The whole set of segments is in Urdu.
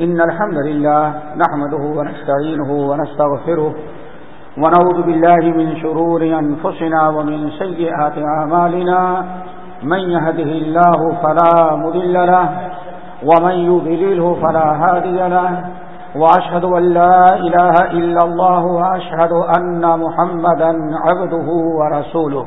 إن الحمد لله نحمده ونستعينه ونستغفره ونعوذ بالله من شرور أنفسنا ومن سيئات أعمالنا من يهده الله فلا مذل له ومن يذلله فلا هادي له وأشهد أن لا إله إلا الله وأشهد أن محمدا عبده ورسوله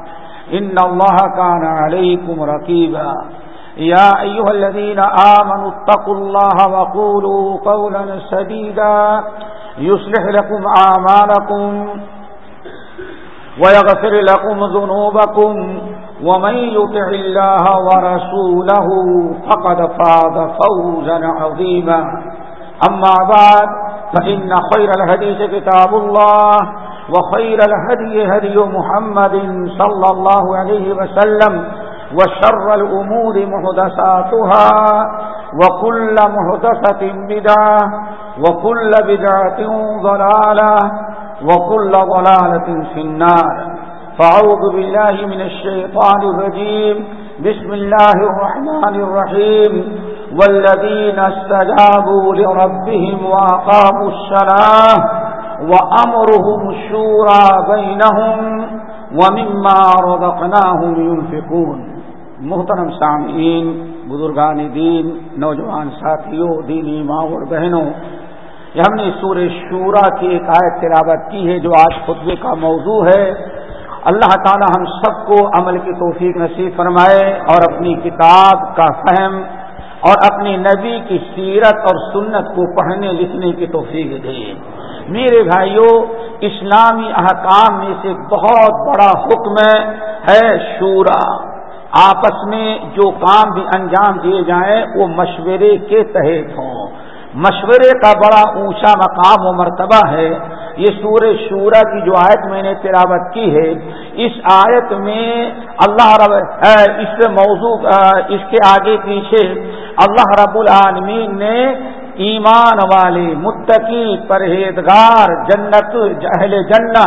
إن الله كان عليكم ركيبا يا أيها الذين آمنوا اتقوا الله وقولوا قولا سديدا. يصلح لكم آمالكم ويغفر لكم ذنوبكم. ومن يطع الله ورسوله فقد فاض فوزا عظيما. أما بعد، فإن خير الهديث كتاب الله. وخير الهدي هدي محمد صلى الله عليه وسلم وشر الأمور محدثاتها وكل محدثة بدعة وكل بدعة ضلالة وكل ضلالة في النار. فأعوذ بالله من الشيطان الرجيم. بسم الله الرحمن الرحيم. والذين استجابوا لربهم وأقاموا الصلاة وأمرهم الشورى بينهم ومما رزقناهم ينفقون۔ محترم سامعین، بزرگان دین، نوجوان ساتھیوں، دینی ماں اور بہنوں، یہ ہم نے سور شورا کی ایک آیت تلاوت کی ہے جو آج خطبے کا موضوع ہے۔ اللہ تعالی ہم سب کو عمل کی توفیق نصیب فرمائے اور اپنی کتاب کا فہم اور اپنی نبی کی سیرت اور سنت کو پڑھنے لکھنے کی توفیق دے۔ میرے بھائیوں اسلامی احکام میں سے بہت بڑا حکم ہے شورا۔ آپس میں جو کام بھی انجام دیے جائیں، وہ مشورے کے تحت ہوں۔ مشورے کا بڑا اونچا مقام و مرتبہ ہے۔ یہ سور شورا کی جو آیت میں نے تلاوت کی ہے، اس آیت میں اللہ رب اس موضوع اس کے آگے پیچھے اللہ رب العالمین نے ایمان والے متقی پرہیزگار جنت جہل جنت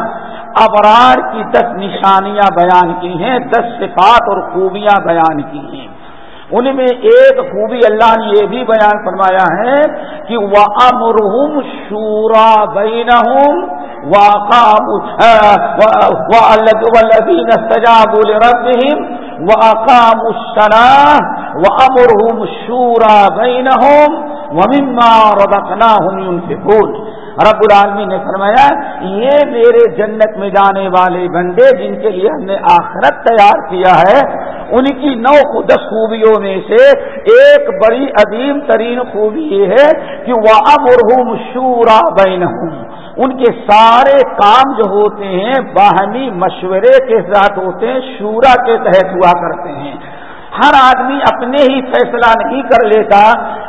ابرار کی دس نشانیاں بیان کی ہیں، دس صفات اور خوبیاں بیان کی ہیں۔ ان میں ایک خوبی اللہ نے یہ بھی بیان فرمایا ہے کہ وہ امرحم شورا بین سجا بول ربیم و اقام الصلاح و امرحم شورا بین و مما ربکنا رب العالمین نے فرمایا، یہ میرے جنت میں جانے والے بندے جن کے لیے ہم نے آخرت تیار کیا ہے، ان کی نو دس خوبیوں میں سے ایک بڑی عظیم ترین خوبی یہ ہے کہ وہ امرحم شورا بین ان کے سارے کام جو ہوتے ہیں، باہمی مشورے کے ساتھ ہوتے ہیں، شورا کے تحت ہوا کرتے ہیں۔ ہر آدمی اپنے ہی فیصلہ نہیں کر لیتا،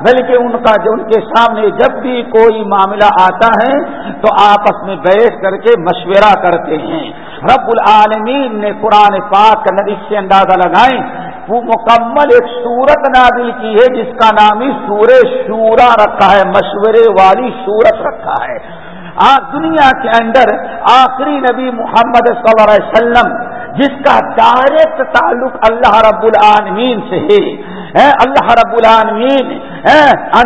بلکہ ان کا جو ان کے سامنے جب بھی کوئی معاملہ آتا ہے تو آپس میں بیٹھ کر کے مشورہ کرتے ہیں۔ رب العالمین نے قرآن پاک اس سے اندازہ لگائیں، وہ مکمل ایک صورت نازل کی ہے، جس کا نام ہی سور شورا رکھا ہے، مشورے والی صورت رکھا ہے۔ آج دنیا کے اندر آخری نبی محمد صلی اللہ علیہ وسلم جس کا ڈائریکٹ تعلق اللہ رب العالمین سے ہے۔ اللہ رب العالمین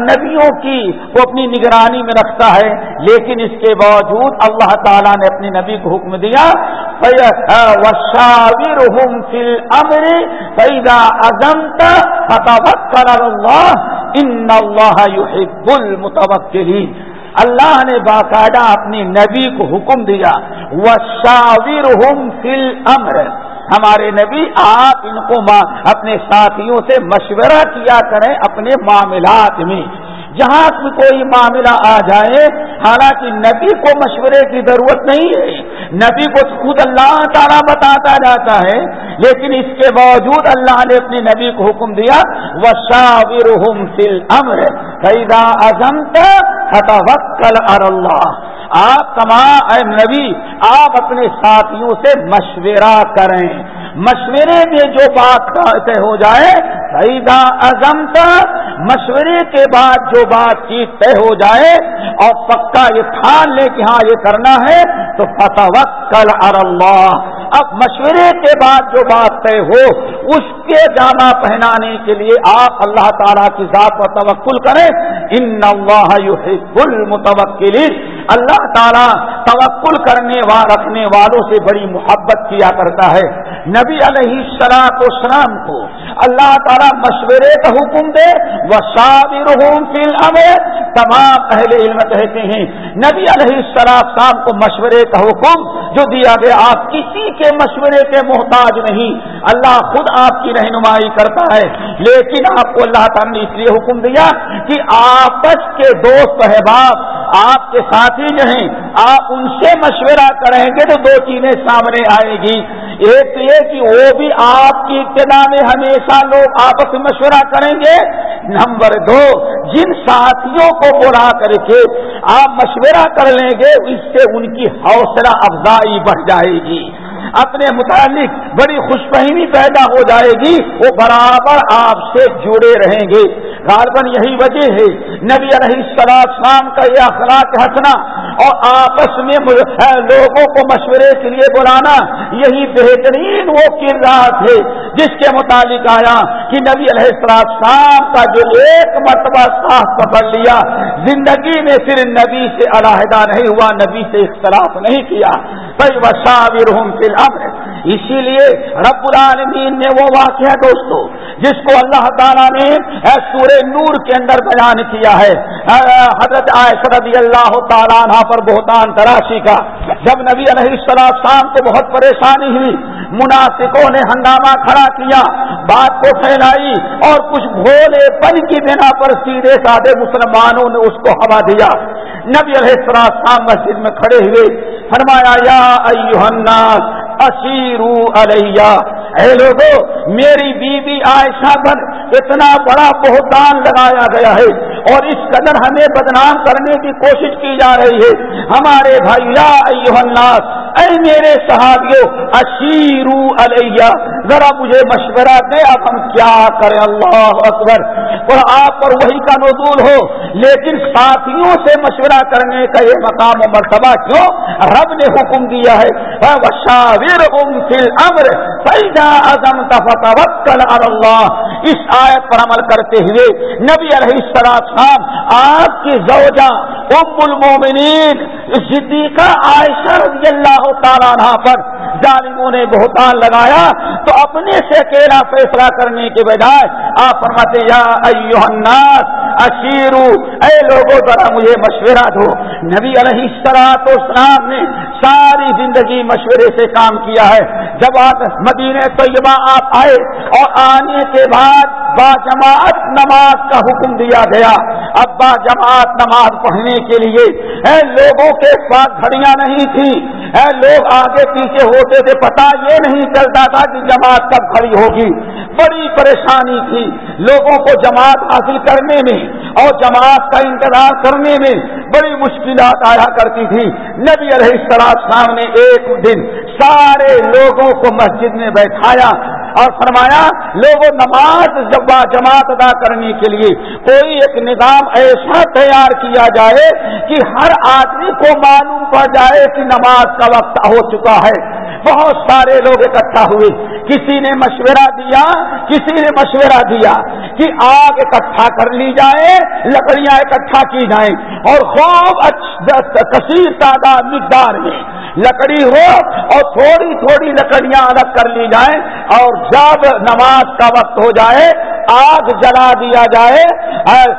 نبیوں کی وہ اپنی نگرانی میں رکھتا ہے، لیکن اس کے باوجود اللہ تعالیٰ نے اپنے نبی کو حکم دیا فل امر پیدا ازمت اللہ ان اللہ المتوکلین اللہ نے باقاعدہ اپنی نبی کو حکم دیا وہ شاور فل امر ہمارے نبی، آپ ان کو اپنے ساتھیوں سے مشورہ کیا کریں اپنے معاملات میں۔ جہاں کوئی معاملہ آ جائے، حالانکہ نبی کو مشورے کی ضرورت نہیں ہے۔ نبی کو خود اللہ تعالیٰ بتاتا جاتا ہے، لیکن اس کے باوجود اللہ نے اپنے نبی کو حکم دیا وہ شاور فل امر قیدا ازمت فتوکل اللہ آپ تمام، اے نبی، آپ اپنے ساتھیوں سے مشورہ کریں۔ مشورے میں جو بات طے ہو جائے سیدا ازم مشورے کے بعد جو بات چیت طے ہو جائے، اور پکا یہ ٹھان لے کہ ہاں یہ کرنا ہے، تو فتوکل اللہ اب مشورے کے بعد جو بات طے ہو، اس کے جامع پہنانے کے لیے آپ اللہ تعالیٰ کی ذات پر توکل کریں۔ ان اللہ المتوکلین اللہ تعالیٰ توکل کرنے رکھنے والوں سے بڑی محبت کیا کرتا ہے۔ نبی علیہ السلاط اسلام کو اللہ تعالیٰ مشورے کا حکم دے وہ شابر تمام اہل علم کہتے ہیں، نبی علیہ السلام کو مشورے کا حکم جو دیا گیا، آپ کسی کے مشورے کے محتاج نہیں، اللہ خود آپ کی رہنمائی کرتا ہے، لیکن آپ کو اللہ تعالیٰ نے اس لیے حکم دیا کہ آپس کے دوست احباب آپ کے ساتھی جو ہیں، آپ ان سے مشورہ کریں گے تو دو چیزیں سامنے آئے گی۔ ایک تو کہ وہ بھی آپ کی ابتدا میں ہمیشہ لوگ آپس میں مشورہ کریں گے۔ نمبر دو، جن ساتھیوں کو بلا کر کے آپ مشورہ کر لیں گے، اس سے ان کی حوصلہ افزائی بڑھ جائے گی۔ اپنے متعلق بڑی خوش فہمی پیدا ہو جائے گی، وہ برابر آپ سے جڑے رہیں گے۔ غالباً یہی وجہ ہے۔ نبی علیہ السلام کا یہ اخلاق ہنسنا اور آپس میں لوگوں کو مشورے کے لیے بلانا یہی بہترین وہ کردار تھے جس کے متعلق آیا کہ نبی علیہ السلام کا جو ایک مرتبہ ساتھ پکڑ لیا، زندگی میں صرف نبی سے علیحدہ نہیں ہوا، نبی سے اختلاف نہیں کیا۔ بھائی وشاور ہوں فی اسی لیے رب العالمین نے وہ واقعہ دوستو، جس کو اللہ تعالیٰ نے سورہ نور کے اندر بیان کیا ہے حضرت رضی اللہ تعالیٰ پر بہتان تراشی کا۔ جب نبی علیہ السلام کو بہت پریشانی ہوئی مناسبوں نے ہنگامہ کھڑا کیا، بات کو پھیلائی اور کچھ بھولے پن کی بنا پر سیدھے سادے مسلمانوں نے اس کو ہوا دیا۔ نبی علیہ السلام مسجد میں کھڑے ہوئے، فرمایا، یا الناس اشیرو علیہ اے لوگو، میری بیوی عائشہ پر اتنا بڑا بہتان لگایا گیا ہے اور اس قدر ہمیں بدنام کرنے کی کوشش کی جا رہی ہے۔ ہمارے بھائی الناس، اے میرے صحابیوں اشیرو علیہ ذرا مجھے مشورہ دے، اب ہم کیا کریں؟ اللہ اکبر۔ اور آپ پر وہی کا نزول ہو، لیکن ساتھیوں سے مشورہ کرنے کا یہ مقام و مرتبہ کیوں؟ رب نے حکم دیا ہے اللہ اس آیت پر عمل کرتے ہوئے نبی علیہ السلام آپ کی زوجہ ام المومنین صدیقہ عائشہ رضی اللہ تعالیٰ عنہ پر ظالموں نے بہتان لگایا۔ تو اپنے سے اکیلا فیصلہ کرنے کے بجائے آپ فرماتے یا الناس، اشیرو، اے لوگوں ذرا مجھے مشورہ دو۔ نبی علیہ السلاط اسلام نے ساری زندگی مشورے سے کام کیا ہے۔ جب آپ مدینہ طیبہ آپ آئے اور آنے کے بعد با جماعت نماز کا حکم دیا گیا اب با جماعت نماز پڑھنے کے لیے۔ اے لوگوں کے پاس گھڑیاں نہیں تھی اے لوگ آگے پیچھے ہوتے تھے۔ پتا یہ نہیں چلتا تھا کہ جماعت کب کھڑی ہوگی۔ بڑی پریشانی تھی۔ لوگوں کو جماعت حاصل کرنے میں اور جماعت کا انتظار کرنے میں بڑی مشکلات آیا کرتی تھی۔ نبی علیہ السلام نے ایک دن سارے لوگوں کو مسجد میں بیٹھایا۔ اور فرمایا لوگوں نماز جب جماعت ادا کرنے کے لیے کوئی ایک نظام ایسا تیار کیا جائے کہ ہر آدمی کو معلوم پڑ جائے کہ نماز کا وقت ہو چکا ہے۔ بہت سارے لوگ اکٹھا ہوئے۔ کسی نے مشورہ دیا، کسی نے مشورہ دیا کہ آگ اکٹھا کر لی جائے، لکڑیاں اکٹھا کی جائیں۔ اور خوب کثیر تعداد مقدار میں لکڑی ہو اور تھوڑی تھوڑی لکڑیاں الگ کر لی جائیں اور جب نماز کا وقت ہو جائے، آگ جلا دیا جائے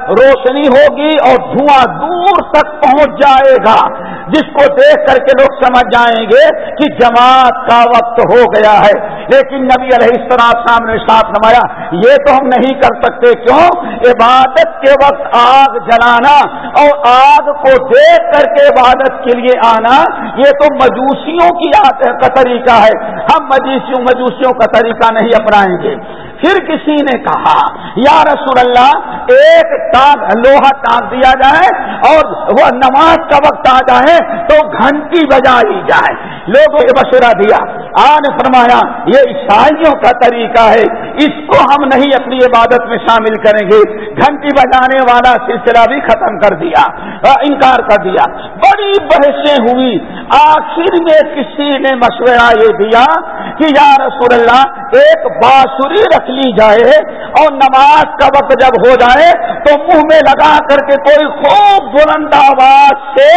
روشنی ہوگی اور دھواں دور تک پہنچ جائے گا۔ جس کو دیکھ کر کے لوگ سمجھ جائیں گے کہ جماعت کا وقت ہو گیا ہے۔ لیکن نبی علیہ السلام سامنے ساتھ نمایا یہ تو ہم نہیں کر سکتے۔ کیوں؟ عبادت کے وقت آگ جلانا اور آگ کو دیکھ کر کے عبادت کے لیے آنا، یہ تو مجوسیوں کی کا طریقہ ہے۔ ہم مجوسیوں مجوسیوں کا طریقہ نہیں اپنائیں گے۔ پھر کسی نے کہا، یا رسول اللہ، ایک ٹانگ لوہا ٹانگ دیا جائے اور وہ نماز کا وقت آ جائے تو گھنٹی بجائی جائے. لوگوں کو مشورہ دیا۔ آج فرمایا، یہ عیسائیوں کا طریقہ ہے، اس کو ہم نہیں اپنی عبادت میں شامل کریں گے۔ گھنٹی بجانے والا سلسلہ بھی ختم کر دیا انکار کر دیا۔ بڑی بحثیں ہوئی۔ آخر میں کسی نے مشورہ یہ دیا کہ یا رسول اللہ، ایک باسری رکھ لی جائے اور نماز کا وقت جب ہو جائے تو منہ میں لگا کر کے کوئی خوب بلند آواز سے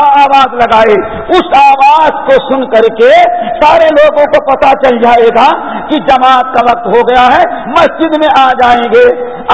آواز لگائے۔ اس آواز کو سن کر کے سارے لوگوں کو پتا چل جائے گا کہ جماعت کا وقت ہو گیا ہے، مسجد میں آ جائیں گے۔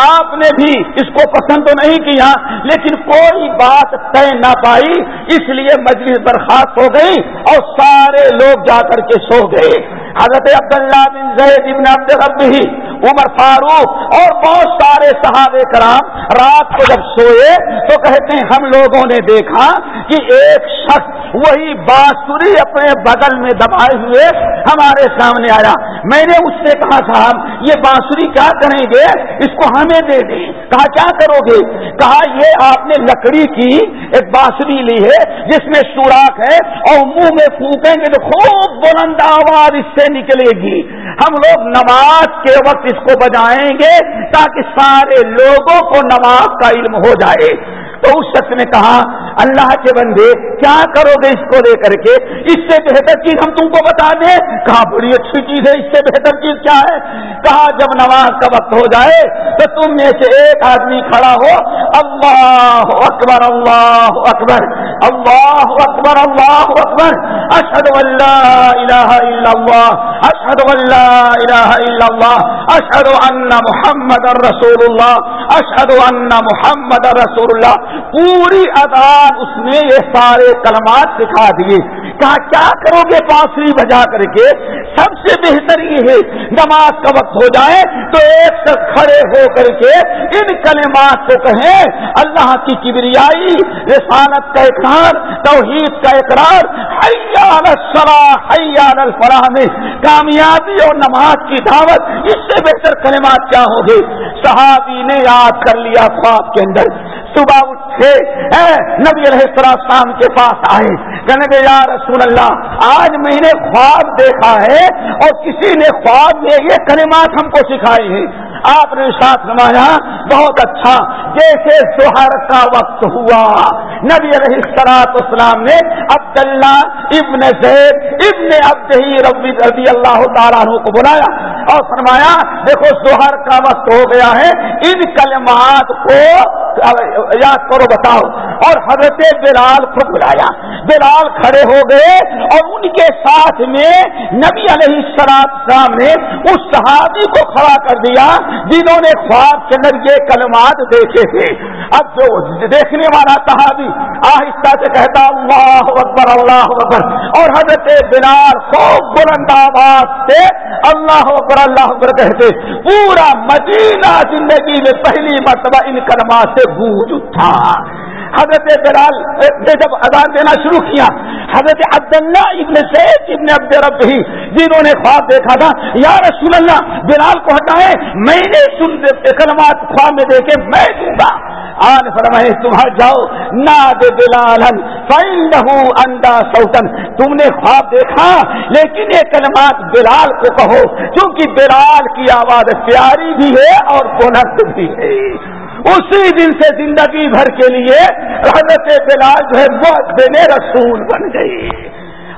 آپ نے بھی اس کو پسند تو نہیں کیا، لیکن کوئی بات طے نہ پائی، اس لیے مجلس برخاست ہو گئی اور سارے لوگ جا کر کے سو گئے۔ حضرت عبداللہ بن زید ابن عبد ربی عمر فاروق اور بہت سارے صحابہ کرام رات کو جب سوئے تو کہتے ہیں ہم لوگوں نے دیکھا کہ ایک شخص وہی بانسری اپنے بغل میں دبائے ہوئے ہمارے سامنے آیا۔ میں نے اس سے کہا، صاحب، یہ بانسری کیا کریں گے؟ اس کو ہمیں دے دیں۔ کہا، کیا کرو گے؟ کہا، یہ آپ نے لکڑی کی ایک بانسری لی ہے، جس میں سوراخ ہے اور منہ میں پھونکیں گے تو خوب بلند آواز اس سے نکلے گی۔ ہم لوگ نماز کے وقت اس کو بجائیں گے تاکہ سارے لوگوں کو نماز کا علم ہو جائے۔ تو اس شخص نے کہا، اللہ کے بندے، کیا کرو گے اس کو لے کر کے؟ اس سے بہتر چیز ہم تم کو بتا دیں۔ کہا، بڑی اچھی چیز ہے، اس سے بہتر چیز کیا ہے؟ کہا، جب نماز کا وقت ہو جائے تو تم میں سے ایک آدمی کھڑا ہو، اللہ اکبر اللہ اکبر۔ اللہ اکبر اللہ اکبر۔ اشد اللہ الہ الا اللہ اشد اللہ الہ الا اللہ اشد ان محمد رسول اللہ اشد ان محمد رسول اللہ پوری ادان اس نے یہ سارے کلمات سکھا دیے۔ کہا، کیا کرو گے بانسری بجا کر کے؟ سب سے بہتر یہ ہے، نماز کا وقت ہو جائے تو ایک ساتھ کھڑے ہو کر کے ان کلمات کو کہیں۔ اللہ کی کبریائی، رسالت کا اقرار، توحید کا اقرار حیال الصلاح حیال الفلاح میں کامیابی اور نماز کی دعوت، اس سے بہتر کلمات کیا ہوگی صحابی نے یاد کر لیا خواب کے اندر۔ صبح اٹھے نبی علیہ السلام کے پاس آئے۔ کہنے کے یا رسول اللہ، آج میں نے خواب دیکھا ہے اور کسی نے خواب میں یہ کلمات ہم کو سکھائی ہیں۔ آپ نے ساتھ نمایا، بہت اچھا جیسے سہر کا وقت ہوا۔ نبی علیہ السلاط اسلام نے عبداللہ ابن زید ابن عبد ہی ربی رضی اللہ تعالیٰ کو بلایا اور فرمایا، دیکھو سہر کا وقت ہو گیا ہے، ان کلمات کو یاد کرو بتاؤ۔ اور حضرت بلال کو بلایا۔ بلال کھڑے ہو گئے اور ان کے ساتھ میں نبی علیہ السلام نے اس صحابی کو کھڑا کر دیا جنہوں نے خواب کے اندر یہ کلمات دیکھے تھے۔ اب جو دیکھنے والا صحابی آہستہ سے کہتا، اللہ اکبر اللہ اکبر! اور حضرت بلال خوب بلند آباد سے اللہ اکبر اللہ اکبر! کہتے۔ پورا مدینہ زندگی میں پہلی مرتبہ ان کلمات سے گونج اٹھا۔ حضرت بلال نے جب اذان دینا شروع کیا، حضرت عبداللہ ابن سید ابن عبد رب ہی جنہوں نے خواب دیکھا تھا، یا رسول اللہ بلال کو ہٹائے میں نے سن کلمات خواب میں دیکھے، میں دوں گا۔ آن فرمائے تمہار جاؤ، ناد بلال اندا سوتن تم نے خواب دیکھا، لیکن یہ کلمات بلال کو کہو، کیونکہ بلال کی آواز پیاری بھی ہے اور بلند بھی ہے۔ اسی دن سے زندگی بھر کے لیے حضرت بلال جو ہے مؤذن رسول بن گئی۔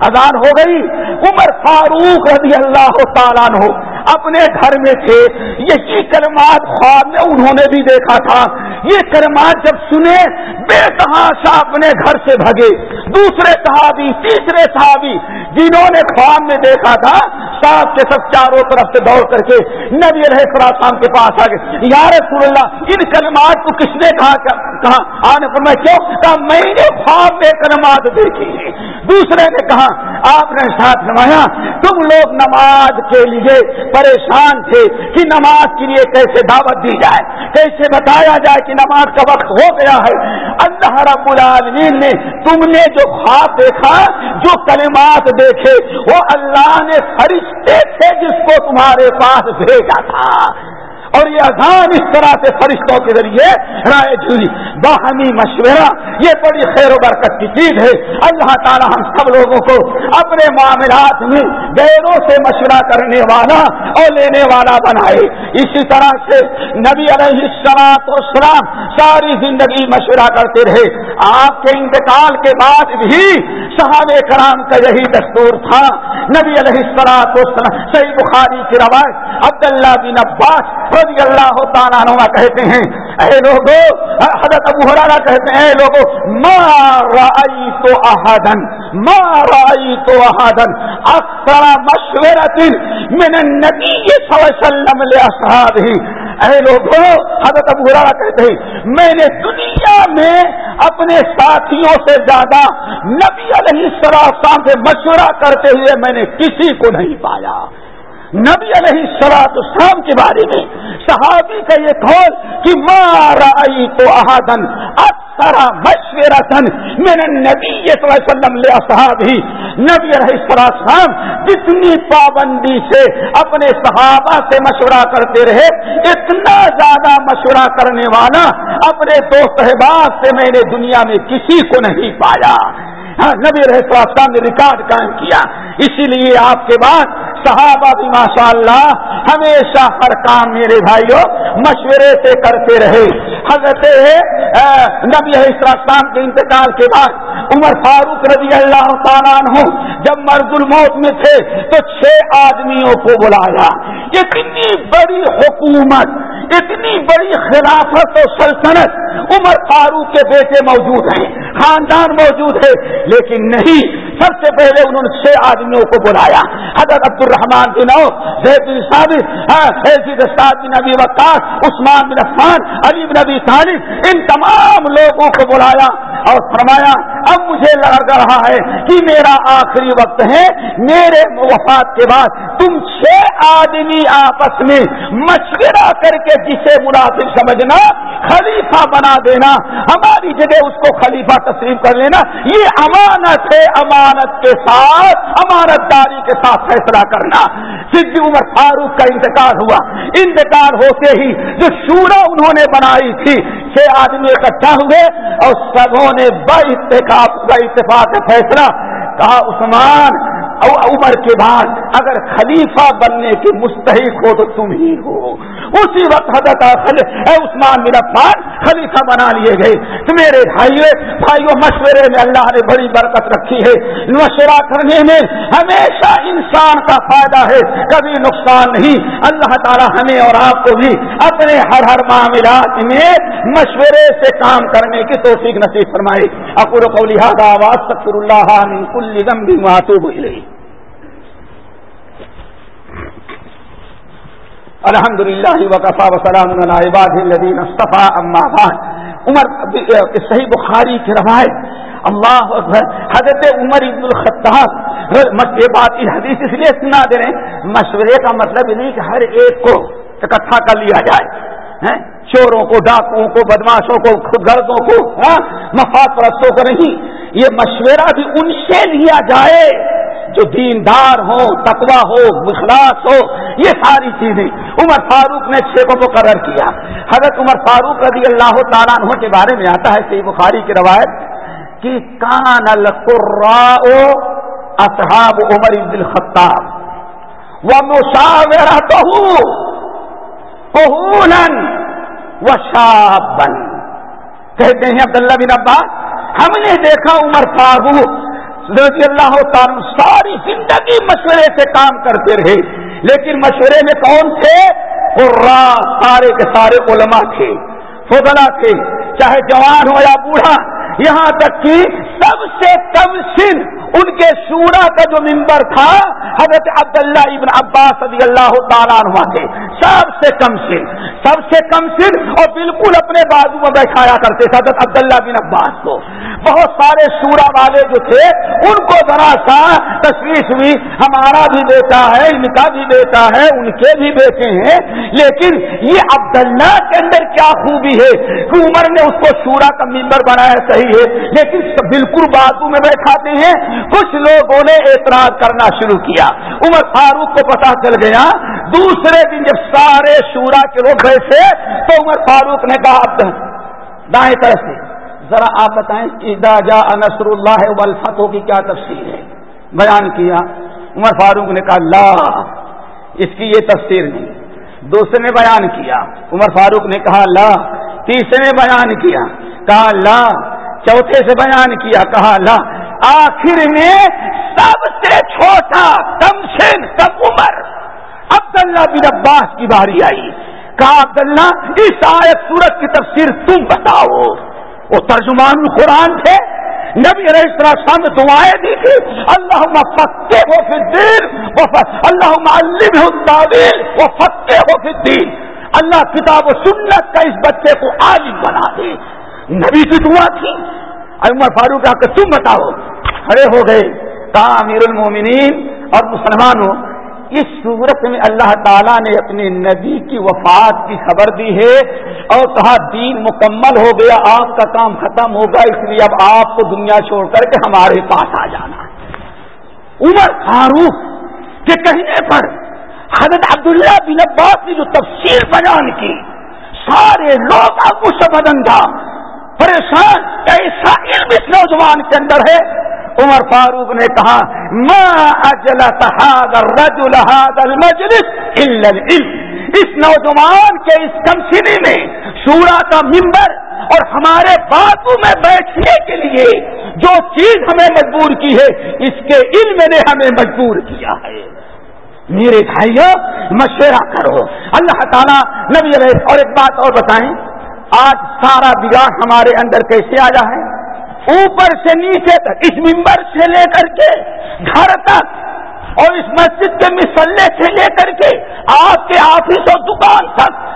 اذان ہو گئی۔ عمر فاروق رضی اللہ تعالیٰ ہو اپنے گھر میں تھے۔ یہ کلمات خواب میں انہوں نے بھی دیکھا تھا۔ یہ کلمات جب سنے، بے تحاشا اپنے گھر سے بھگے۔ دوسرے صحابی، تیسرے صحابی جنہوں نے خواب میں دیکھا تھا، ساتھ کے سب چاروں طرف سے دوڑ کر کے نبی رہے خراسان کے پاس آ گئے۔ یا رسول اللہ، ان کلمات کو کس نے کہا کہا؟ آنے پر میں کیوں؟ کہا، میں نے خواب میں کلمات دیکھی ہیں۔ دوسرے نے کہا، آپ نے ساتھ نمایا، تم لوگ نماز کے لیے پریشان تھے کہ نماز کے لیے کیسے دعوت دی جائے، کیسے بتایا جائے کہ نماز کا وقت ہو گیا ہے۔ اللہ رب العالمین نے تم نے جو خواب دیکھا، جو کلمات دیکھے، وہ اللہ نے فرشتے تھے جس کو تمہارے پاس بھیجا تھا۔ اور یہ اذان اس طرح سے فرشتوں کے ذریعے رائے جھولی۔ باہمی مشورہ، یہ بڑی خیر و برکت کی چیز ہے۔ اللہ تعالی ہم سب لوگوں کو اپنے معاملات میں غیروں سے مشورہ کرنے والا اور لینے والا بنائے۔ اسی طرح سے نبی علیہ السلام اسلام ساری زندگی مشورہ کرتے رہے۔ آپ کے انتقال کے بعد بھی صحاب کرام کا یہی دستور تھا۔ نبی علیہ السلام صحیح بخاری کی روایت، عبداللہ بن عباس رضی اللہ تعالیٰ نما کہتے ہیں، اے لوگو، حضرت ابو حرارا کہتے ہیں، اے لوگو، ما رائی تو احادن ما رائی تو احادن اکثر مشورت من النبی صلی اللہ علیہ وسلم لاصحاب ہی اے لوگو، حضرت ابو حرارا کہتے ہیں، میں نے دنیا میں اپنے ساتھیوں سے زیادہ نبی علیہ السلام سے مشورہ کرتے ہوئے میں نے کسی کو نہیں پایا۔ نبی علیہ سلاط اسلام کے بارے میں صحابی کا یہ قول کہ مارا تو احادن اکثر مشورتن میرے نبی صلی اللہ علیہ وسلم لے صحاب ہی نبی علیہ السلام جتنی پابندی سے اپنے صحابہ سے مشورہ کرتے رہے، اتنا زیادہ مشورہ کرنے والا اپنے دوست احباب سے میں نے دنیا میں کسی کو نہیں پایا۔ ہاں نبی رہے نے ریکارڈ قائم کیا۔ اسی لیے آپ کے بعد صحابہ بھی ماشاء اللہ ہمیشہ ہر کام میرے بھائیوں مشورے سے کرتے رہے۔ حضرت نبی اسلام کے انتقال کے بعد عمر فاروق رضی اللہ تعالیٰ عنہ جب مرد الموت میں تھے تو چھ آدمیوں کو بلایا۔ اتنی بڑی حکومت اتنی بڑی خلافت و سلطنت عمر فاروق کے بیٹے موجود ہیں، خاندان موجود ہے، لیکن نہیں، سب سے پہلے انہوں نے چھ آدمیوں کو بلایا۔ حضرت عبد الرحمان بن زید بن ثابت ہاں، بن ابی وقاص، عثمان بن عفان، علی بن ابی طالب، ان تمام لوگوں کو بلایا اور فرمایا، اب مجھے لگ رہا ہے کہ میرا آخری وقت ہے، میرے وفات کے بعد تم چھ آدمی آپس میں مشورہ کر کے جسے مناسب سمجھنا، خلیفہ بنا دینا، ہماری جگہ اس کو خلیفہ تسلیم کر لینا، یہ امانت ہے امانت کے ساتھ امانت داری کے ساتھ فیصلہ کرنا۔ صدی عمر فاروق کا انتقال ہوا، انتقال ہوتے ہی جو شورا انہوں نے بنائی تھی، چھ آدمی اکٹھا ہوئے اور سبوں نے اتفاق فیصلہ، کہا، عثمان عمر کے بعد اگر خلیفہ بننے کے مستحق ہو تو تم ہی ہو۔ اسی وقت حضرت عثمان بن عفان خلیفہ بنا لیے گئے۔ تو میرے بھائیو بھائیو، مشورے میں اللہ نے بڑی برکت رکھی ہے۔ مشورہ کرنے میں ہمیشہ انسان کا فائدہ ہے، کبھی نقصان نہیں۔ اللہ تعالی ہمیں اور آپ کو بھی اپنے ہر ہر معاملات میں مشورے سے کام کرنے کی توفیق نصیب فرمائے۔ اکور کو لہٰذا آواز اللہ کل نگم بھی ماتو بھائی الحمد للہ وقفا وسلام الدین صفا عمر صحیح بخاری کی روایت. اللہ اکبر. حضرت عمر عبد الخطاب. یہ بات حدیث اس لیے سنا دے رہے ہیں، مشورے کا مطلب یہ نہیں کہ ہر ایک کو اکٹھا کر لیا جائے چوروں کو ڈاکوؤں کو بدماشوں کو، خود گردوں کو مفاد پرستوں کو نہیں. یہ مشورہ بھی ان سے لیا جائے جو دیندار ہو تقوا ہو مخلاص ہو، یہ ساری چیزیں۔ عمر فاروق نے چھ کو مقرر کیا۔ حضرت عمر فاروق رضی اللہ تعالیٰ عنہ کے بارے میں آتا ہے، صحیح بخاری کی روایت، کہ کان القرا اصحاب عمر عبد الخطاب وہ مشاورہ تو و کہتے ہیں عبداللہ بن عباس، ہم نے دیکھا عمر فاروق رضی اللہ تعالیٰ ساری زندگی مشورے سے کام کرتے رہے۔ لیکن مشورے میں کون تھے؟ قرا سارے کے سارے علماء تھے فضلا تھے، چاہے جوان ہو یا بوڑھا، یہاں تک کہ سب سے کم سن ان کے شورا کا جو ممبر تھا، حضرت عبداللہ ابن عباس رضی اللہ تعالیٰ عنہ تھے سب سے کم سن، سب سے کم سن اور بالکل اپنے بازو میں بیٹھایا کرتے تھے، حضرت عبداللہ بن عباس کو۔ بہت سارے شورا والے جو تھے، ان کو ذرا سا تشویش ہوئی، ہمارا بھی بیٹا ہے ان کا بھی بیٹا ہے، ان کے بھی بیٹے ہیں، لیکن یہ عبداللہ کے اندر کیا خوبی ہے؟ کہ عمر نے اس کو شورا کا ممبر بنایا، صحیح ہے، لیکن بالکل بازو میں بیٹھاتے ہیں۔ کچھ لوگوں نے اعتراض کرنا شروع کیا۔ عمر فاروق کو پتا چل گیا، دوسرے دن جب سارے شورا کے لوگ بیٹھے تو عمر فاروق نے کہا دائیں طرف سے، ذرا آپ بتائیں کہ جا نصر اللہ والفتح کی کیا تفصیل ہے؟ بیان کیا۔ عمر فاروق نے کہا، لا، اس کی یہ تفسیر نہیں۔ دوسرے نے بیان کیا۔ عمر فاروق نے کہا، لا۔ تیسرے نے بیان کیا۔ کہا، لا۔ چوتھے سے بیان کیا۔ کہا، لا۔ آخر میں سب سے چھوٹا کم سن کم عمر۔ عبداللہ بن عباس کی باری آئی۔ کہا، عبداللہ، اس آیت سورت کی تفسیر تم بتاؤ۔ وہ ترجمان قرآن تھے۔ نبی علیہ السلام دعائیں دی تھی۔ اللہ فتح ہو پھر دین اللہ معلم وہ فتح ہو پھر دین اللہ کتاب و سنت کا اس بچے کو عالم بنا دے۔ نبی کی دعا تھی عمر فاروق آ کے تم بتاؤ۔ کھڑے ہو گئے۔ کہا، امیر المومنین اور مسلمانوں اس صورت میں اللہ تعالیٰ نے اپنے نبی کی وفات کی خبر دی ہے اور کہا دین مکمل ہو گیا، آپ کا کام ختم ہوگا، اس لیے اب آپ کو دنیا چھوڑ کر کے ہمارے پاس آ جانا عمر فاروق کے کہنے پر حضرت عبداللہ بن عباس نے جو تفصیل بیان کی، سارے لوگ اب اس بدن تھا پریشان ایسا علم اس نوجوان کے اندر ہے؟ عمر فاروق نے کہا ما اجلت هذا الرجل هذا المجلس الا العلم اس نوجوان کے اس کمسنی میں شورا کا ممبر اور ہمارے باتوں میں بیٹھنے کے لیے جو چیز ہمیں مجبور کی ہے، اس کے علم نے ہمیں مجبور کیا ہے۔ میرے بھائیو، مشورہ کرو۔ اللہ تعالیٰ نبی علیہ اور ایک بات اور بتائیں۔ آج سارا بگاڑ ہمارے اندر کیسے آ ہے؟ اوپر سے نیچے تک، اس ممبر سے لے کر کے گھر تک اور اس مسجد کے مسلے سے لے کر کے آپ کے آفس اور دکان تک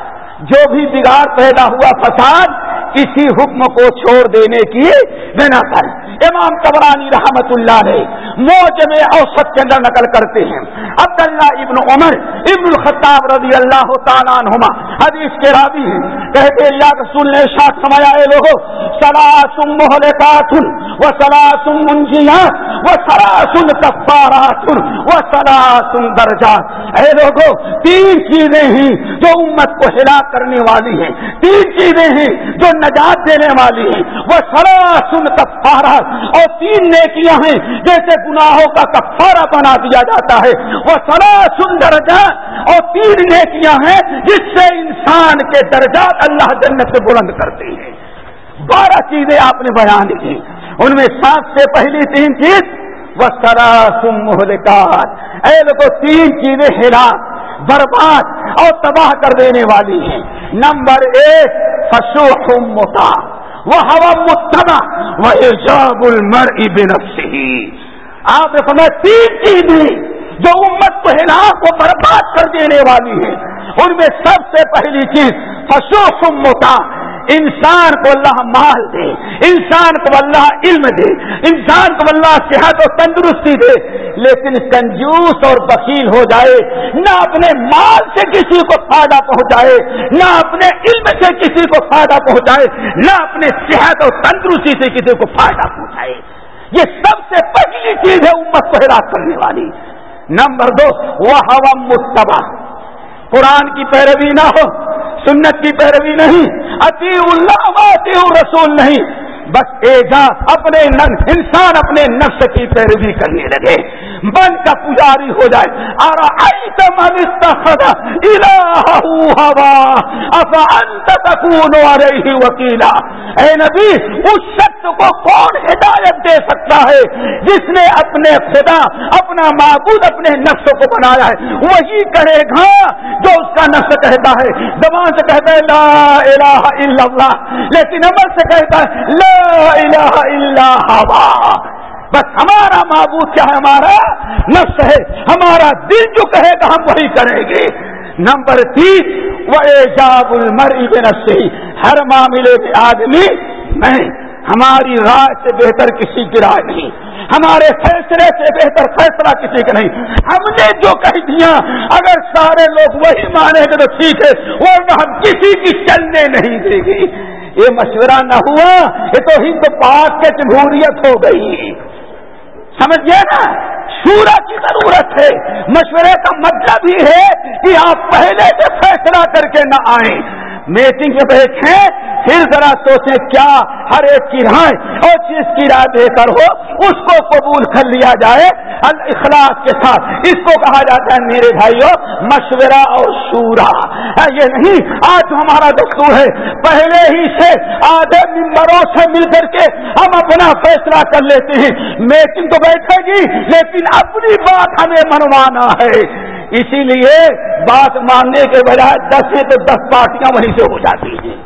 جو بھی بگاڑ پیدا ہوا فساد کسی حکم کو چھوڑ دینے کی بنا کر امام قبرانی رحمت اللہ نے موج میں اوسط کے اندر نقل کرتے ہیں۔ عبداللہ ابن عمر ابن الخطاب رضی اللہ تعالیٰ عنہما حدیث کے راوی ہیں۔ کہتے اللہ رسول نے شاخ سمایا اے لوگوں سلاسم محلقاتن و سلاسم منجیات و سلاسم کفاراتن و سلاسم درجات۔ اے لوگوں تین چیزیں ہیں جو امت کو ہلاک کرنے والی ہیں۔ تین چیزیں ہیں جو نجات دینے والی ہیں۔ وہ سلاسم کفارات۔ اور تین نیکیاں ہیں، جیسے گناہوں کا کفارہ بنا دیا جاتا ہے۔ وہ سرا سن درجات اور تین نیکیاں ہیں جس سے انسان کے درجات اللہ جنت سے بلند کرتے ہیں۔ بارہ چیزیں آپ نے بیان کی ان میں سات سے پہلی تین چیز، وہ سراسم محلکات اے لوگ تین چیزیں ہلا برباد اور تباہ کر دینے والی ہیں۔ نمبر ایک فسو متا وہ ہوا متبا وہ ایجاب المر ابن آپ نے سمجھ تین چیزیں جو امت کو ہلاک کو برباد کر دینے والی ہے ان میں سب سے پہلی چیز فسو سمتا انسان کو اللہ مال دے، انسان کو اللہ علم دے، انسان کو اللہ صحت و تندرستی دے، لیکن کنجوس اور وکیل ہو جائے، نہ اپنے مال سے کسی کو فائدہ پہنچائے، نہ اپنے علم سے کسی کو فائدہ پہنچائے، نہ اپنے صحت اور تندرستی سے کسی کو فائدہ پہنچائے۔ یہ سب سے پہلی چیز ہے امت کو ہلاک کرنے والی۔ نمبر دو وہ ہوا متبا قرآن کی پیروی نہ ہو سنت کی پیروی نہیں اتی اللہ اتی رسول نہیں۔ بس ایجاد اپنے انسان اپنے نفس کی پیروی کرنے لگے۔ من کا پجاری ہو جائے۔ اور ہوا۔ وکیلا۔ اے نبی، اس شخص کو کون ہدایت دے سکتا ہے جس نے اپنے خدا، اپنا معبود، اپنے نفس کو بنایا ہے؟ وہی کرے گا جو اس کا نفس کہتا ہے۔ زبان سے کہتا ہے، لا الہ الا اللہ۔ لیکن عمل سے کہتا ہے، لا الہ الا ہوا بس ہمارا معبود کیا ہے ہمارا نفس ہے. ہمارا دل جو کہے گا ہم وہی کریں گے. نمبر تین وہ ایجاب المر نفسی ہر معاملے میں آدمی نہیں ہماری رائے سے بہتر کسی کی رائے نہیں. ہمارے فیصلے سے بہتر فیصلہ کسی کا نہیں. ہم نے جو کہہ دیا، اگر سارے لوگ وہی مانیں گے تو ٹھیک ہے، ورنہ ہم کسی کی چلنے نہیں دیں گے. یہ مشورہ نہ ہوا یہ تو ہند پاک کے جمہوریت ہو گئی۔ سمجھئے نا؟ شورا کی ضرورت ہے۔ مشورے کا مطلب ہی ہے کہ آپ پہلے سے فیصلہ کر کے نہ آئیں۔ میٹنگ میں بیٹھیں پھر ذرا سوچیں کیا ہر ایک کی رائے اور چیز کی رائے دے کر ہو، اس کو قبول کر لیا جائے۔ اخلاق کے ساتھ اس کو کہا جاتا ہے، میرے بھائیوں مشورہ اور شورا۔ یہ نہیں، آج ہمارا دستور ہے۔ پہلے ہی سے آدھے ممبروں سے مل کر کے ہم اپنا فیصلہ کر لیتے ہیں۔ میٹنگ تو بیٹھے گی، لیکن اپنی بات ہمیں منوانا ہے۔ اسی لیے بات ماننے کے بجائے دس سے تو دس پارٹیاں وہیں سے ہو جاتی ہیں۔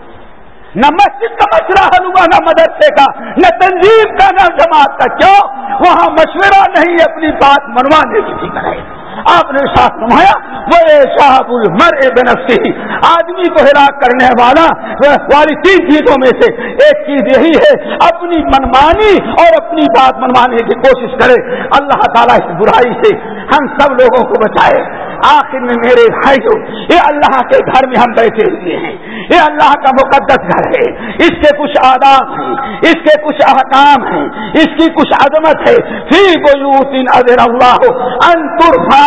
نہ مسجد کا مشورہ حل ہوا نہ مدرسے کا، نہ تنظیم کا، نہ جماعت کا۔ کیوں؟ وہاں مشورہ نہیں، اپنی بات منوانے کی تھی ہے۔ آپ نے ساتھ نمایا، وہ صاحب المر بنفسی آدمی کو ہلاک کرنے والا والی تین چیزوں میں سے ایک چیز یہی ہے، اپنی منمانی اور اپنی بات منوانے کی کوشش کرے۔ اللہ تعالیٰ اس برائی سے ہم سب لوگوں کو بچائے۔ آخر میں میرے بھائی یہ اللہ کے گھر میں ہم بیٹھے ہوئے ہیں یہ اللہ کا مقدس گھر ہے، اس کے کچھ آداب ہیں، اس کے کچھ احکام ہیں، اس کی کچھ عظمت ہے۔ فی اضر اللہ انترفا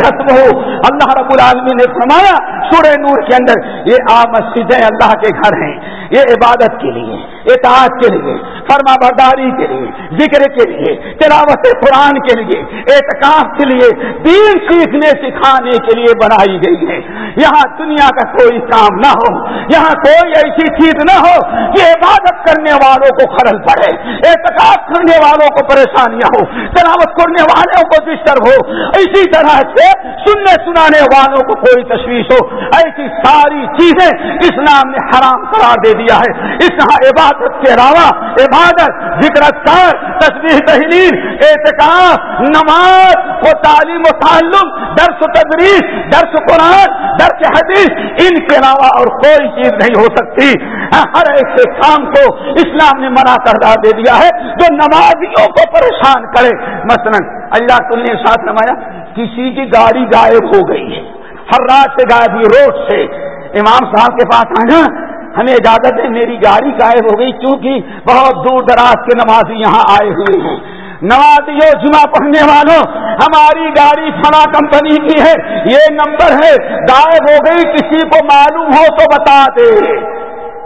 حسب ہو اللہ رب العالمین نے فرمایا، سورہ نور کے اندر، یہ آ مسجدیں اللہ کے گھر ہیں، یہ عبادت کے لیے اطاعت کے لیے، فرما برداری کے لیے، ذکر کے لیے، تلاوت قرآن کے لیے، اعتکاف کے لیے، دین سیکھنے، سکھانے کے لیے بنائی گئی ہے۔ یہاں دنیا کا کوئی کام نہ ہو، یہاں کوئی ایسی چیز نہ ہو کہ عبادت کرنے والوں کو خرل پڑے احتکاب کرنے والوں کو پریشانیاں ہو تلاوت کرنے والوں کو ڈسٹرب ہو۔ اسی طرح سے سننے، سنانے والوں کو کوئی تشویش ہو۔ ایسی ساری چیزیں اسلام نے حرام قرار دے دیا ہے۔ اس طرح عبادت عبادت کے علاوہ عبادت، ذکر اثر تصویر تحریر احتکاب نماز و تعلیم و تعلم، درس و تدریس، درس قرآن، درس حدیث، ان کے علاوہ اور کوئی چیز نہیں ہو سکتی۔ ہر ایسے کام کو اسلام نے منع کر دے دیا ہے۔ جو نمازیوں کو پریشان کرے، مثلا اللہ تل نے ساتھ نمایا، کسی کی گاڑی غائب ہو گئی ہے۔ ہر رات سے غائب ہوئی روڈ سے۔ امام صاحب کے پاس آنا ہمیں اجازت ہے، میری گاڑی غائب ہو گئی کیونکہ بہت دور دراز کے نمازی یہاں آئے ہوئے ہیں۔ نمازیوں جمعہ پڑھنے والوں، ہماری گاڑی فنا کمپنی کی ہے، یہ نمبر ہے، غائب ہو گئی، کسی کو معلوم ہو تو بتا دے۔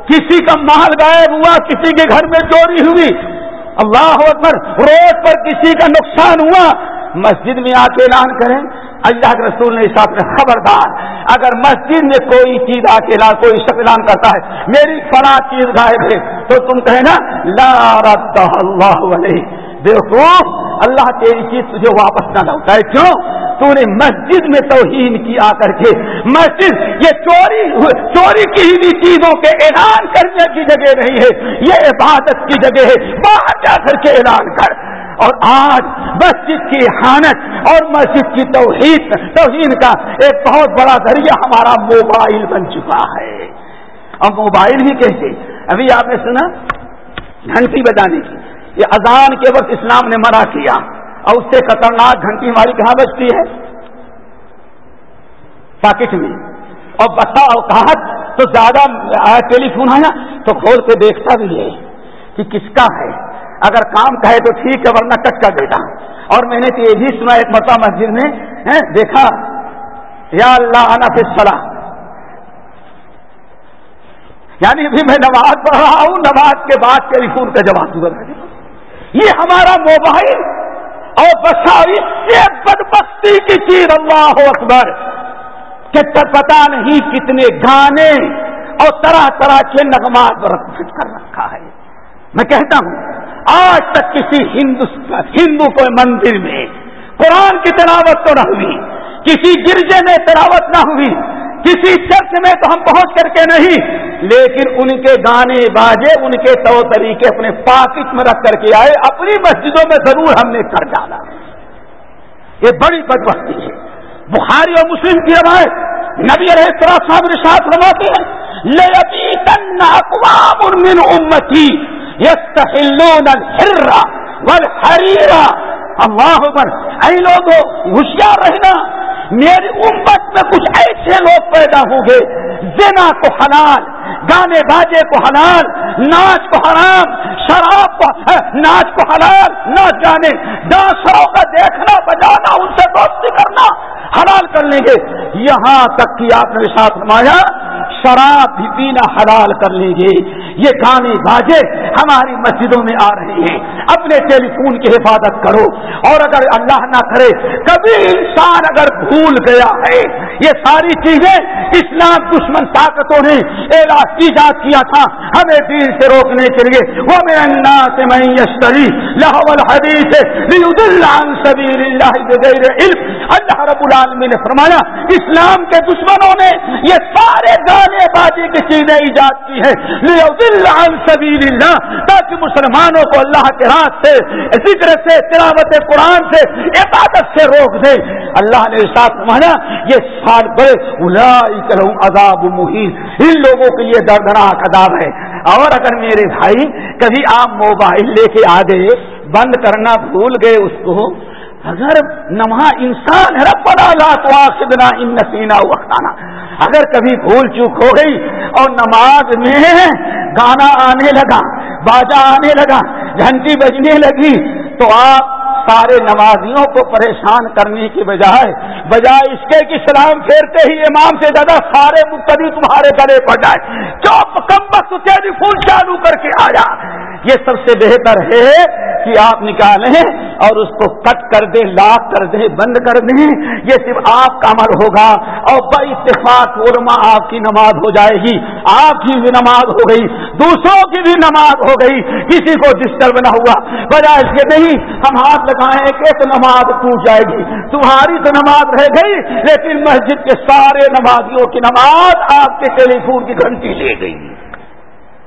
کسی کا مال غائب ہوا، کسی کے گھر میں چوری ہوئی۔ اللہ اکبر، روڈ پر کسی کا نقصان ہوا۔ مسجد میں آ کے اعلان کریں۔ اللہ کے رسول نے ساتھ میں خبردار اگر مسجد میں کوئی چیز آ کے کوئی شخص اعلان کرتا ہے، میری فلاں چیز غائب ہے، تو تم کہنا نا لا رد اللہ علیہ۔ دیکھو اللہ تیری چیز تجھے واپس نہ لوٹا ہے کیوں؟ تو نے مسجد میں توہین کی آ کر کے۔ مسجد یہ چوری چوری کی ہوئی چیزوں کے اعلان کرنے کی جگہ نہیں ہے۔ یہ عبادت کی جگہ ہے۔ باہر جا کر کے اعلان کر۔ اور آج مسجد کی حانت اور مسجد کی توحید توہین کا ایک بہت بڑا ذریعہ ہمارا موبائل بن چکا ہے۔ اور موبائل بھی کیسے ابھی آپ نے سنا گھنٹی بجانے کی۔ یہ اذان کے وقت اسلام نے منع کیا اور اس سے خطرناک گھنٹی ہماری کہاں بجتی ہے؟ پاکٹ میں۔ اور بسا اوقات تو زیادہ ٹیلی فون آیا تو کھول کے دیکھتا بھی ہے کہ کس کا ہے۔ اگر کام کہے تو ٹھیک ہے، ورنہ کٹ کر دیتا۔ اور میں نے تو یہ بھی سنا ایک مرتبہ مسجد میں دیکھا۔ یا اللہ آنا پھر سلا یعنی بھی میں نماز پڑھ رہا ہوں، نماز کے بعد ٹیلی فون کا جواب دوں یہ ہمارا موبائل اور بسا اس سے بدبختی کی چیز، اللہ اکبر۔ کہ پتا نہیں کتنے گانے اور طرح طرح کے نغمات رکھ کر رکھا ہے۔ میں کہتا ہوں، آج تک کسی ہندو کو مندر میں قرآن کی تلاوت تو نہ ہوئی، کسی گرجے میں تلاوت نہ ہوئی کسی چرچ میں تو ہم پہنچ کر کے نہیں، لیکن ان کے گانے باجے، ان کے طور طریقے اپنے پاکٹ میں رکھ کر کے آئے، اپنی مسجدوں میں ضرور ہم نے کر ڈالا۔ یہ بڑی بدبختی ہے۔ بخاری اور مسلم کی روایت، نبی علیہ صاحب رشاد فرماتے ہیں اقوام من امتی یستحلون الحر والحریرہ اللہ اکبر اے لوگوں ہوشیار رہنا۔ میری امت میں کچھ ایسے لوگ پیدا ہوں گے، زنا کو حلال، گانے باجے کو حلال، ناچ کو حرام، شراب کو ہاں، ناچ کو حلال، ناچ گانے۔ ڈانسروں کا دیکھنا، بجانا، ان سے دوستی کرنا حلال کر لیں گے۔ یہاں تک کہ آپ نے ساتھ مایا شراب بھی پینا حلال کر لیں گے۔ یہ گانے باجے ہماری مسجدوں میں آ رہے ہیں۔ اپنے ٹیلی فون کی حفاظت کرو۔ اور اگر اللہ نہ کرے، کبھی انسان اگر بھول گیا ہے، یہ ساری چیزیں اسلام دشمن طاقتوں نے ایجاد کیا تھا۔ ہمیں دین سے روکنے کے لیے۔ وہ میں اللہ سے میں یشتری لاہول حدیث اللہ رب العالمین نے فرمایا، اسلام کے دشمنوں نے یہ سارے گانے بازی کی چیزیں ایجاد کی ہیں۔ سبیل اللہ تاکہ مسلمانوں کو اللہ کے ہاتھ سے، ذکر سے، تلاوت قرآن سے، عبادت سے روک دے۔ اللہ نے ساتھ مانا یہ سال بڑے کروں عذاب محیط ان لوگوں کے لیے دردناک عذاب ہے۔ اور اگر میرے بھائی کبھی آپ موبائل لے کے آ گئے، بند کرنا بھول گئے اس کو اگر نما انسان ہے رب تو آخنا ان نسینا وقتانا اگر کبھی بھول چوک ہو گئی اور نماز میں گانا آنے لگا، باجا آنے لگا، گھنٹی بجنے لگی، تو آپ سارے نمازیوں کو پریشان کرنے کی بجائے بجائے اس کے کہ سلام پھیرتے ہی امام سے زیادہ سارے مقتدی تمہارے گلے پڑ جائے چوپ کم وقت ٹیلی فون چالو کر کے آیا۔ یہ سب سے بہتر ہے کہ آپ نکالیں اور اس کو کٹ کر دیں لاک کر دیں، بند کر دیں۔ یہ صرف آپ کا عمل ہوگا اور بے اتفاق علماء آپ کی نماز ہو جائے گی۔ آپ کی بھی نماز ہو گئی، دوسروں کی بھی نماز ہو گئی۔ کسی کو ڈسٹرب نہ ہوا۔ بجائے اس کے نہیں، ہم ہاتھ لگائیں کہ تو نماز ٹوٹ جائے گی؟ تمہاری تو نماز رہ گئی، لیکن مسجد کے سارے نمازیوں کی نماز آپ کے ٹیلی فون کی گھنٹی لے گئی۔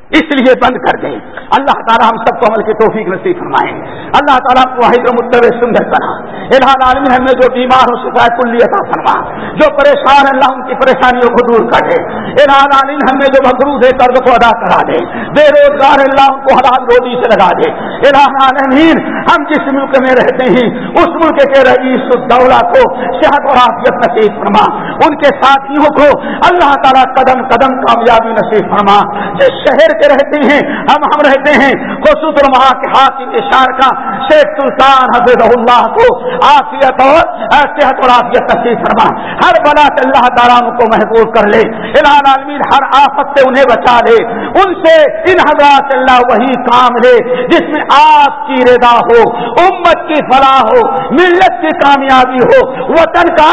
اس لیے بند کر دیں۔ اللہ تعالیٰ ہم سب کو عمل کی توفیق نصیب فرمائیں اللہ تعالیٰ کو واحد متب سندر بنا۔ الحال عالمی ہم نے جو بیمار ہو سکا ہے کلی عطا فرما، جو پریشان اللہ ان کی پریشانیوں کو دور کر دے۔ الحال عالم ہم نے جو مقروض ہے قرض کو ادا کرا دے۔ بے روزگار اللہ ان کو حلال روزی سے لگا دے۔ الحال عالمین ہم جس ملک میں رہتے ہیں، اس ملک کے رئیس الدولہ کو صحت اور عافیت نصیب فرما، ان کے ساتھیوں کو اللہ تعالیٰ قدم قدم کامیابی نصیب فرما۔ جس شہر کے رہتے ہیں، ہم ہم رہتے ہیں خصوص وہاں کے حاکم اشار کا شیخ سلطان حضرت اللہ کو آفیت اور صحت اور آفیت نصیب فرما۔ ہر بلا سے اللہ تعالیٰ ان کو محفوظ کر لے۔ الان عالمین ہر آفت سے انہیں بچا لے۔ ان سے ان حضرات اللہ وہی کام لے، جس میں آپ کی رضا ہو، امت کی فلاح ہو، ملت کی کامیابی ہو، وطن کا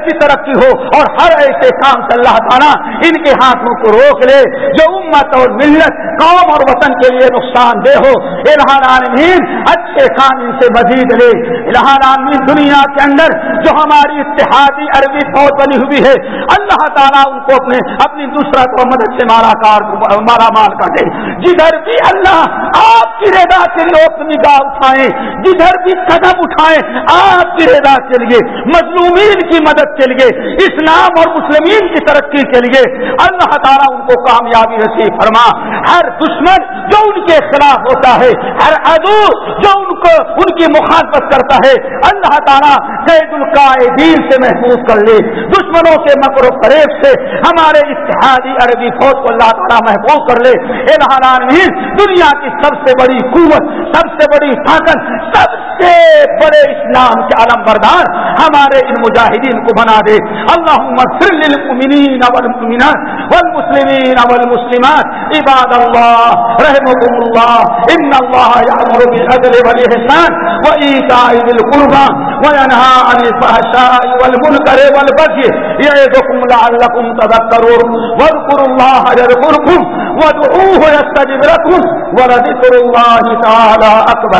کی ترقی ہو اور ہر ایسے کام سے اللہ تعالیٰ ان کے ہاتھوں کو روک لے، جو امت اور ملت، قوم اور وطن کے لیے نقصان دہ ہو۔ الہان عالمین، اچھے کام ان سے مزید لے۔ الہان عالمین، دنیا کے اندر جو ہماری اتحادی عربی فوج بنی ہوئی ہے، اللہ تعالیٰ ان کو اپنے، اپنی دوسرا کو مدد سے مارا کار مارا مال کر دے۔ جدھر بھی اللہ آپ کی رضا کے لیے نگاہ اٹھائیں جدھر بھی قدم اٹھائیں، آپ کی رضا کے لیے، مظلومین کی مدد کے لیے، اسلام اور مسلمین کی ترقی کے لیے۔ اللہ تعالیٰ ان کو کامیابی نصیب فرما۔ ہر دشمن جو ان کے خلاف ہوتا ہے، ہر عدو جو ان کو، ان کی مخالفت کرتا ہے، اللہ تعالیٰ قید القاعدین سے محفوظ کر لے۔ دشمنوں کے مکر و فریب سے ہمارے اتحادی عربی فوج کو اللہ تعالیٰ محفوظ کر لے۔ العالمین دنیا کی سب سے بڑی قوت، سب سے بڑی طاقت، سب سے بڑے اسلام کے علم بردار ہمارے ان مجاہدین کو بنا دے۔ اللہ للمؤمنین والمؤمنات والمسلمين والمسلمات۔ عباد الله رحمكم الله إن الله يأمر بالعدل والإحسان وإيتاء ذي القربى وينهى عن الفحشاء والمنكر والبغي يعظكم لعلكم تذكرون واذكروا الله يذكركم وادعوه يستجب لكم ولذكر اللہ تعالی اکبر۔